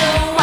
know